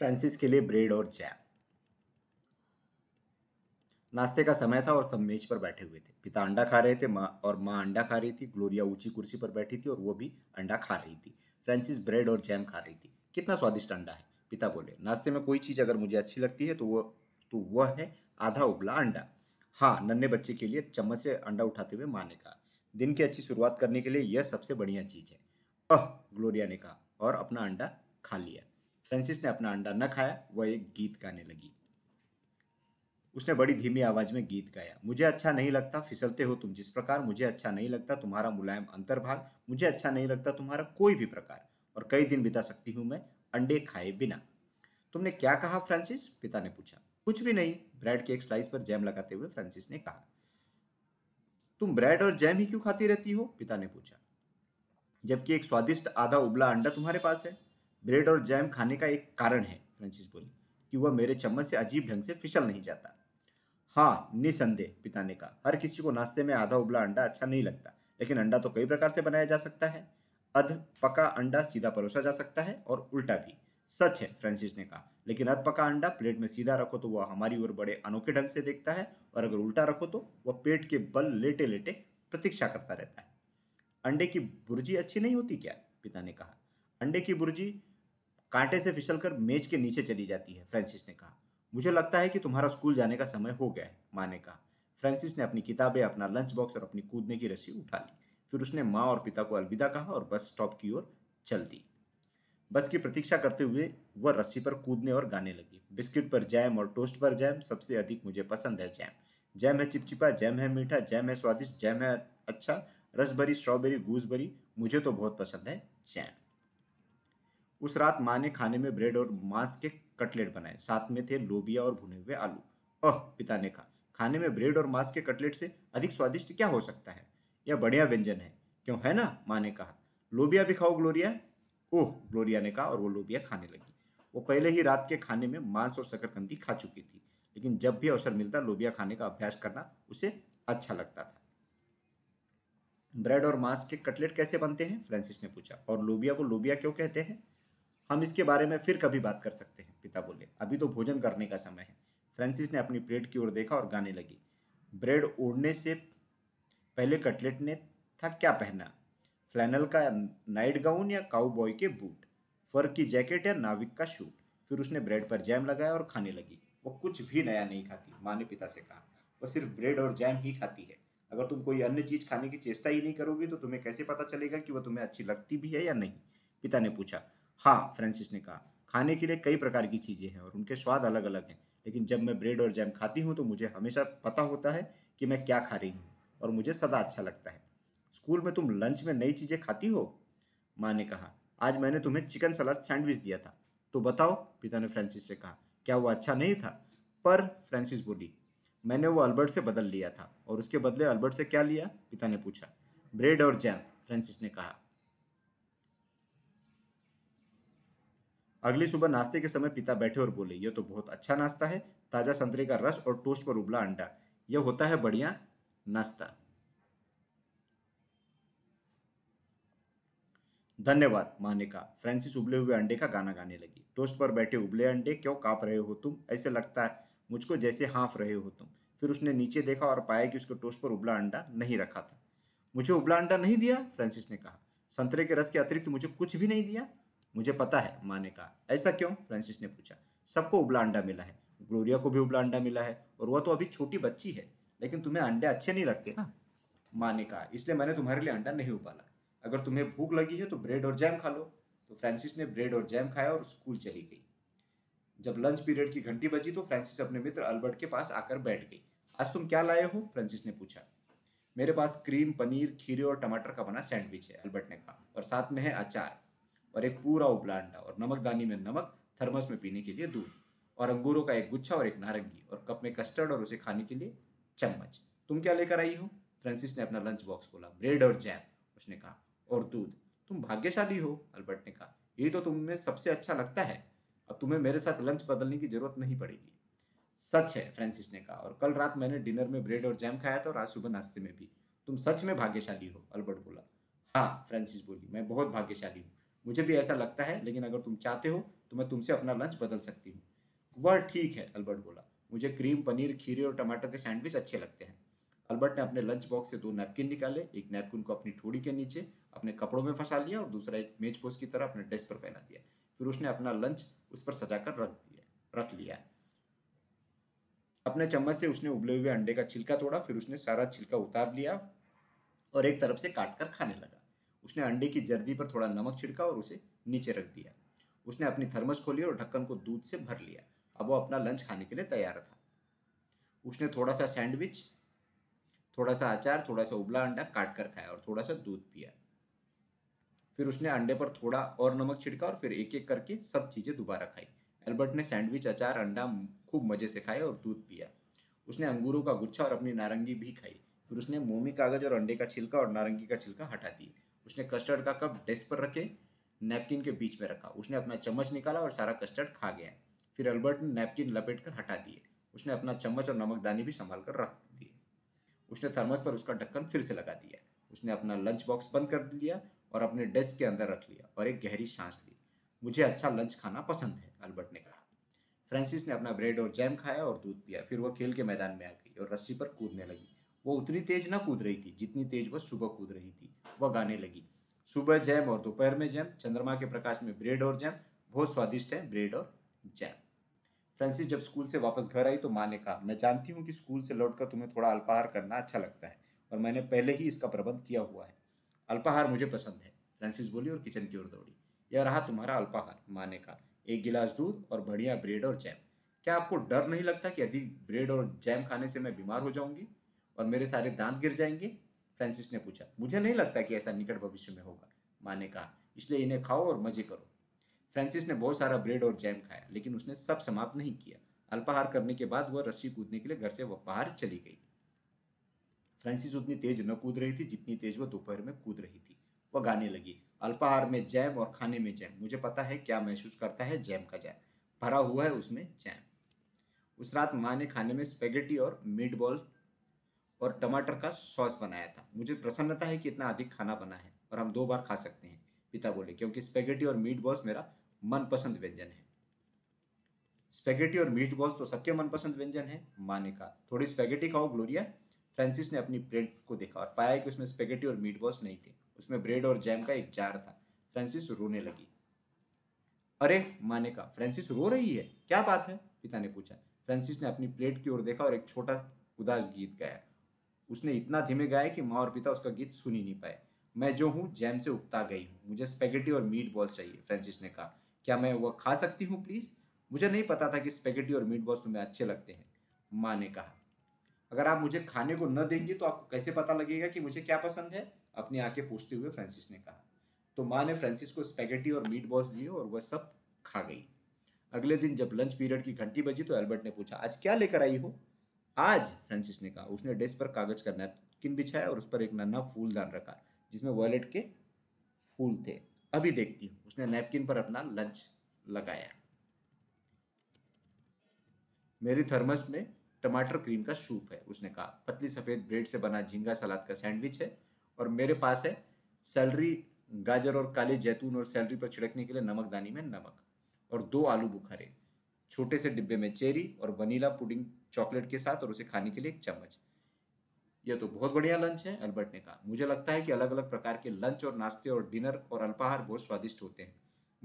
Francis के लिए bread और जैम। नाश्ते का समय था और सब मेज पर बैठे हुए थे। पिता अंडा खा रहे थे, माँ और माँ अंडा खा रही थी, ग्लोरिया ऊँची कुर्सी पर बैठी थी और वो भी अंडा खा रही थी। फ्रांसिस ब्रेड और जैम खा रही थी। कितना स्वादिष्ट अंडा है, पिता बोले। नाश्ते में कोई चीज़ अगर मुझे अच्छी लगती है तो वो तो वह है आधा उबला अंडा। हाँ नन्हे बच्चे के लिए चम्मच से अंडा उठाते हुए माँ ने कहा, दिन की अच्छी शुरुआत करने के लिए यह सबसे बढ़िया चीज़ है। अह, ग्लोरिया ने कहा, और अपना अंडा खा लिया। फ्रांसिस ने अपना अंडा न खाया, वह एक गीत गाने लगी। उसने बड़ी धीमी आवाज़ में गीत गाया, मुझे अच्छा नहीं लगता, फिसलते हो तुम जिस प्रकार, मुझे अच्छा नहीं लगता तुम्हारा मुलायम अंतर्भाग, मुझे अच्छा नहीं लगता तुम्हारा कोई भी प्रकार, और कई दिन बिता सकती हूँ मैं अंडे खाए बिना। तुमने क्या कहा फ्रांसिस? पिता ने पूछा। कुछ भी नहीं, ब्रेड के एक स्लाइस पर जैम लगाते हुए फ्रांसिस ने कहा। तुम ब्रेड और जैम ही क्यों खाती रहती हो? पिता ने पूछा। जबकि एक स्वादिष्ट आधा उबला अंडा तुम्हारे पास है। ब्रेड और जैम खाने का एक कारण है, फ्रांसिस बोली, कि वह मेरे चम्मच से अजीब ढंग से फिसल नहीं जाता। हाँ निसंदेह, पिता ने कहा, हर किसी को नाश्ते में आधा उबला अंडा अच्छा नहीं लगता, लेकिन अंडा तो कई प्रकार से बनाया जा सकता है। अध पका अंडा सीधा परोसा जा सकता है और उल्टा भी। सच है, फ्रांसिस ने कहा, लेकिन अध पका अंडा प्लेट में सीधा रखो तो वह हमारी ओर बड़े अनोखे ढंग से देखता है, और अगर उल्टा रखो तो वह पेट के बल लेटे लेटे प्रतीक्षा करता रहता है। अंडे की बुर्जी अच्छी नहीं होती क्या? पिता ने कहा, अंडे की बुर्जी कांटे से फिसलकर मेज के नीचे चली जाती है, फ्रांसिस ने कहा। मुझे लगता है कि तुम्हारा स्कूल जाने का समय हो गया है, माँ ने कहा। फ्रांसिस ने अपनी किताबें, अपना लंच बॉक्स और अपनी कूदने की रस्सी उठा ली। फिर उसने माँ और पिता को अलविदा कहा और बस स्टॉप की ओर चल दी। बस की प्रतीक्षा करते हुए वह रस्सी पर कूदने और गाने लगी। बिस्किट पर जैम और टोस्ट पर जैम, सबसे अधिक मुझे पसंद है जैम। जैम है चिपचिपा, जैम है मीठा, जैम है स्वादिष्ट, जैम है अच्छा रसभरी, स्ट्रॉबेरी गूसबेरी मुझे तो बहुत पसंद है जैम। उस रात माँ ने खाने में ब्रेड और मांस के कटलेट बनाए। साथ में थे लोबिया और भुने हुए आलू। ओह पिता ने कहा, खाने में ब्रेड और मांस के कटलेट से अधिक स्वादिष्ट क्या हो सकता है? यह बढ़िया व्यंजन है। क्यों, है ना? माँ ने कहा, लोबिया भी खाओ, ग्लोरिया? ओह, ग्लोरिया ने कहा और वो लोबिया खाने लगी। वो पहले ही रात के खाने में मांस और शकरकंदी खा चुकी थी। लेकिन जब भी अवसर मिलता, लोबिया खाने का अभ्यास करना उसे अच्छा लगता था। ब्रेड और मांस के कटलेट कैसे बनते हैं? फ्रांसिस ने पूछा। और लोबिया को लोबिया क्यों कहते हैं? हम इसके बारे में फिर कभी बात कर सकते हैं, पिता बोले। अभी तो भोजन करने का समय है। फ्रांसिस ने अपनी प्लेट की ओर देखा और गाने लगी। ब्रेड ओढ़ने से पहले कटलेट ने था क्या पहना? फ्लैनल का नाइट गाउन या काउ बॉय के बूट? फर की जैकेट या नाविक का शूट? फिर उसने ब्रेड पर जैम लगाया और खाने लगी। वो कुछ भी नया नहीं खाती, माँ ने पिता से कहा। वो सिर्फ़ ब्रेड और जैम ही खाती है। अगर तुम कोई अन्य चीज़ खाने की चेष्टा ही नहीं करोगी तो तुम्हें कैसे पता चलेगा कि वह तुम्हें अच्छी लगती भी है या नहीं? पिता ने पूछा। हाँ फ्रांसिस ने कहा, खाने के लिए कई प्रकार की चीज़ें हैं और उनके स्वाद अलग अलग हैं, लेकिन जब मैं ब्रेड और जैम खाती हूँ तो मुझे हमेशा पता होता है कि मैं क्या खा रही हूँ और मुझे सदा अच्छा लगता है। स्कूल में तुम लंच में नई चीज़ें खाती हो? माँ ने कहा, आज मैंने तुम्हें चिकन सलाद सैंडविच दिया था। तो बताओ, पिता ने फ्रांसिस से कहा, क्या वो अच्छा नहीं था? पर फ्रांसिस बोली, मैंने वो अल्बर्ट से बदल लिया था और उसके बदले अल्बर्ट से क्या लिया? पिता ने पूछा, ब्रेड और जैम, फ्रांसिस ने कहा अगली सुबह नाश्ते के समय पिता बैठे और बोले, यह तो बहुत अच्छा नाश्ता है, ताज़ा संतरे का रस और टोस्ट पर उबला अंडा। यह होता है बढ़िया नाश्ता। धन्यवाद, माँ ने कहा। फ्रांसिस उबले हुए अंडे का गाना गाने लगी। टोस्ट पर बैठे उबले अंडे क्यों काँप रहे हो तुम? ऐसे लगता है मुझको जैसे हाँफ रहे हो तुम। फिर उसने नीचे देखा और पाया कि उसके टोस्ट पर उबला अंडा नहीं रखा था। मुझे उबला अंडा नहीं दिया? फ्रांसिस ने कहा। संतरे के रस के अतिरिक्त मुझे कुछ भी नहीं दिया? मुझे पता है माँ ने कहा। ऐसा क्यों? फ्रांसिस ने पूछा। सबको उबला अंडा मिला है। ग्लोरिया को भी उबला अंडा मिला है, और वह तो अभी छोटी बच्ची है, लेकिन तुम्हें अंडे अच्छे नहीं लगते ना? माँ ने कहा, इसलिए मैंने तुम्हारे लिए अंडा नहीं उबाला। अगर तुम्हें भूख लगी है तो ब्रेड और जैम खा लो। तो फ्रांसिस ने ब्रेड और जैम खाया और स्कूल चली गई। जब लंच पीरियड की घंटी बजी तो फ्रांसिस अपने मित्र अल्बर्ट के पास आकर बैठ गई। आज तुम क्या लाए हो? फ्रांसिस ने पूछा। मेरे पास क्रीम, पनीर, खीरे और टमाटर का बना सैंडविच है, अल्बर्ट ने कहा, और साथ में है अचार। और एक पूरा उबला अंडा और नमकदानी में नमक, थर्मस में पीने के लिए दूध और अंगूरों का एक गुच्छा और एक नारंगी और कप में कस्टर्ड और उसे खाने के लिए चम्मच। तुम क्या लेकर आई हो? फ्रांसिस ने अपना लंच बॉक्स खोला। ब्रेड और जैम उसने कहा। और दूध? तुम भाग्यशाली हो, अल्बर्ट ने कहा। ये तो तुम्हें सबसे अच्छा लगता है। अब तुम्हें मेरे साथ लंच बदलने की ज़रूरत नहीं पड़ेगी। सच है, फ्रांसिस ने कहा। और कल रात मैंने डिनर में ब्रेड और जैम खाया था और आज सुबह नाश्ते में भी। तुम सच में भाग्यशाली हो, अल्बर्ट बोला। हाँ फ्रांसिस बोली, मैं बहुत भाग्यशाली हूँ। मुझे भी ऐसा लगता है, लेकिन अगर तुम चाहते हो तो मैं तुमसे अपना लंच बदल सकती हूँ। वह ठीक है, अल्बर्ट बोला। मुझे क्रीम पनीर, खीरे और टमाटर के सैंडविच अच्छे लगते हैं। अल्बर्ट ने अपने लंच बॉक्स से दो नैपकिन निकाले। एक नैपकिन को अपनी ठोड़ी के नीचे, अपने कपड़ों में फंसा लिया और दूसरा एक मेज पोस्ट की तरह अपने डेस्क पर फैला दिया। फिर उसने अपना लंच उस पर सजाकर रख दिया, रख लिया। अपने चम्मच से उसने उबले हुए अंडे का छिलका तोड़ा। फिर उसने सारा छिलका उतार लिया और एक तरफ़ से काट कर खाने लगा। उसने अंडे की जर्दी पर थोड़ा नमक छिड़का और उसे नीचे रख दिया। उसने अपनी थर्मस खोली और ढक्कन को दूध से भर लिया। अब वो अपना लंच खाने के लिए तैयार था। उसने थोड़ा सा सैंडविच थोड़ा सा अचार थोड़ा सा उबला अंडा काट कर खाया और थोड़ा सा दूध पिया। फिर उसने अंडे पर थोड़ा और नमक छिड़का और फिर एक एक करके सब चीज़ें दोबारा खाई। एल्बर्ट ने सैंडविच अचार, अंडा खूब मज़े से खाया और दूध पिया। उसने अंगूरों का गुच्छा और अपनी नारंगी भी खाई। फिर उसने मोमी कागज़ और अंडे का छिलका और नारंगी का छिलका हटा दिए। उसने कस्टर्ड का कप डेस्क पर रखे नैपकिन के बीच में रखा। उसने अपना चम्मच निकाला और सारा कस्टर्ड खा गया। फिर अल्बर्ट ने नैपकिन लपेट कर हटा दिए। उसने अपना चम्मच और नमकदानी भी संभाल कर रख दिए। उसने थर्मस पर उसका ढक्कन फिर से लगा दिया। उसने अपना लंच बॉक्स बंद कर लिया और अपने डेस्क के अंदर रख लिया और एक गहरी सांस ली। मुझे अच्छा लंच खाना पसंद है, अल्बर्ट ने कहा। फ्रांसिस ने अपना ब्रेड और जैम खाया और दूध पिया। फिर वह खेल के मैदान में आ गई और रस्सी पर कूदने लगी। वो उतनी तेज ना कूद रही थी, जितनी तेज वह सुबह कूद रही थी, वह गाने लगी। सुबह जैम और दोपहर में जैम, चंद्रमा के प्रकाश में ब्रेड और जैम, बहुत स्वादिष्ट है ब्रेड और जैम। फ्रांसिस जब स्कूल से वापस घर आई तो माँ ने कहा, मैं जानती हूँ कि स्कूल से लौटकर तुम्हें थोड़ा अल्पाहार करना अच्छा लगता है और मैंने पहले ही इसका प्रबंध किया हुआ है। अल्पाहार मुझे पसंद है। फ्रांसिस बोली, और किचन की ओर दौड़ी। यह रहा तुम्हारा अल्पाहार, माँ ने कहा। एक गिलास दूध और बढ़िया ब्रेड और जैम। क्या आपको डर नहीं लगता कि अधिक ब्रेड और जैम खाने से मैं बीमार हो जाऊँगी? और मेरे सारे दांत गिर जाएँगे, फ्रांसिस ने पूछा। मुझे नहीं लगता कि ऐसा निकट भविष्य में होगा, माँ ने कहा। इसलिए इन्हें खाओ और मज़े करो। फ्रांसिस ने बहुत सारा ब्रेड और जैम खाया, लेकिन उसने सब समाप्त नहीं किया। अल्पाहार करने के बाद वह रस्सी कूदने के लिए घर से बाहर चली गई। फ्रांसिस उतनी तेज न कूद रही थी जितनी तेज वह दोपहर में कूद रही थी। वह गाने लगी, अल्पाहार में जैम और खाने में जैम। मुझे पता है क्या महसूस करता है जैम का जैम। भरा हुआ है उसमें जैम। उस रात माँ ने खाने में स्पेगेटी और मीट बॉल और टमाटर का सॉस बनाया था। मुझे प्रसन्नता है कि इतना अधिक खाना बना है और हम दो बार खा सकते हैं, पिता बोले, क्योंकि स्पेगेटी और मीट बॉल्स मेरा मनपसंद व्यंजन है। स्पेगेटी और मीट बॉल्स तो सबके मनपसंद व्यंजन है माँ ने कहा थोड़ी स्पेगेटी खाओ, ग्लोरिया। फ्रांसिस ने अपनी प्लेट को देखा और पाया कि उसमें स्पेगेटी और मीट बॉल्स नहीं थे। उसमें ब्रेड और जैम का एक जार था। फ्रांसिस रोने लगी। अरे माँ ने कहा फ्रांसिस रो रही है? क्या बात है? पिता ने पूछा। फ्रांसिस ने अपनी प्लेट की ओर देखा और एक छोटा, उदास गीत गाया। उसने इतना धीमे गाया कि माँ और पिता उसका गीत सुन ही नहीं पाए। मैं जो हूँ, जैम से उगता गई हूँ। मुझे स्पेगेटी और मीट बॉल्स चाहिए फ्रांसिस ने कहा। क्या मैं वह खा सकती हूँ प्लीज़ मुझे नहीं पता था कि स्पेगेटी और मीट बॉल्स तुम्हें अच्छे लगते हैं, माँ ने कहा। अगर आप मुझे खाने को न देंगे तो आपको कैसे पता लगेगा कि मुझे क्या पसंद है? अपनी आँखें पूछते हुए फ्रांसिस ने कहा। तो माँ ने फ्रांसिस को स्पेगेटी और मीट बॉल्स दिए और वह सब खा गई। अगले दिन जब लंच पीरियड की घंटी बजी तो एल्बर्ट ने पूछा, आज क्या लेकर आई हो? आज फ्रांसिस ने कहा, उसने डेस्क पर कागज़ का नैपकिन बिछाया और उस पर एक नन्हा फूलदान रखा, जिसमें वॉयलेट के फूल थे। अभी देखती हूँ। उसने नैपकिन पर अपना लंच लगाया। मेरी थर्मस में टमाटर क्रीम का सूप है, उसने कहा। पतली सफ़ेद ब्रेड से बना झींगा सलाद का सैंडविच है और मेरे पास है सैलरी गाजर और काले जैतून और सैलरी पर छिड़कने के लिए नमकदानी में नमक और दो आलू बुखारे। छोटे से डिब्बे में चेरी और वनीला पुडिंग चॉकलेट के साथ और उसे खाने के लिए एक चम्मच। यह तो बहुत बढ़िया लंच है, अल्बर्ट ने कहा। मुझे लगता है कि अलग अलग प्रकार के लंच और नाश्ते और डिनर और अल्पाहार बहुत स्वादिष्ट होते हैं।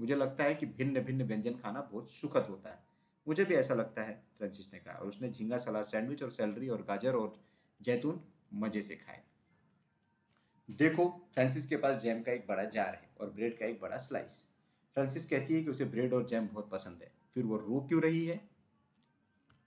मुझे लगता है कि भिन्न भिन्न व्यंजन खाना बहुत सुखद होता है। मुझे भी ऐसा लगता है, फ्रांसिस ने कहा, और उसने झींगा सलाद सैंडविच और सैलरी और गाजर और जैतून मज़े से खाए। देखो, फ्रांसिस के पास जैम का एक बड़ा जार है और ब्रेड का एक बड़ा स्लाइस फ्रांसिस कहती है कि उसे ब्रेड और जैम बहुत पसंद है। फिर वो रो क्यों रही है?